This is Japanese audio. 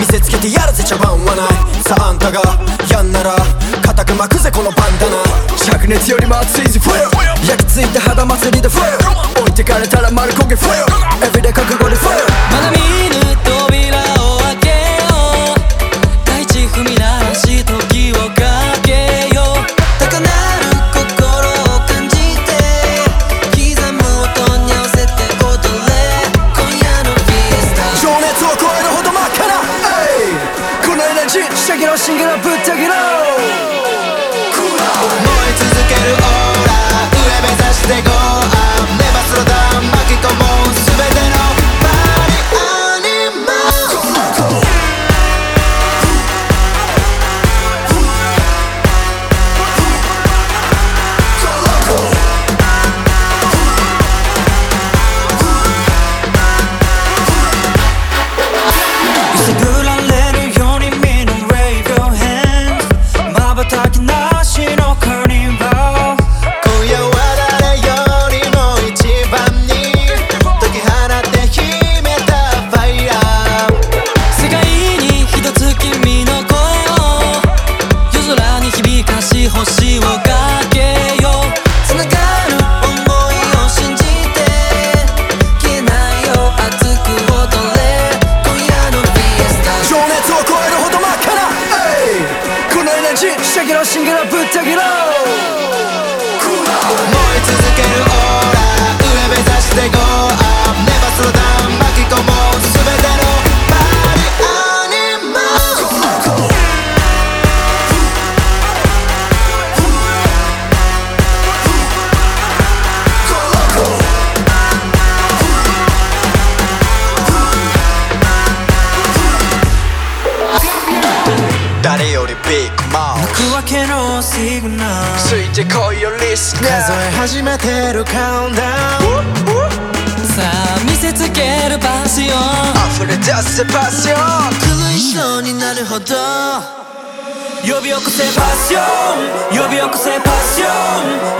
見せつけてやるぜ茶番はない。さああんたがやんなら固く巻くぜこのバンダナ。灼熱よりも熱いぜファイ焼き付いた肌祭りでファイ置いてかれたら丸焦げファイエーシャキロシンイこのエナジーシャキロシ誰よりビッグマウス区分けのシグナルついてこいよリスナー。数え始めてるカウンダウン。さあ見せつけるパッション溢れ出せパッション狂いそうになるほど。呼び起こせパッション呼び起こせパッション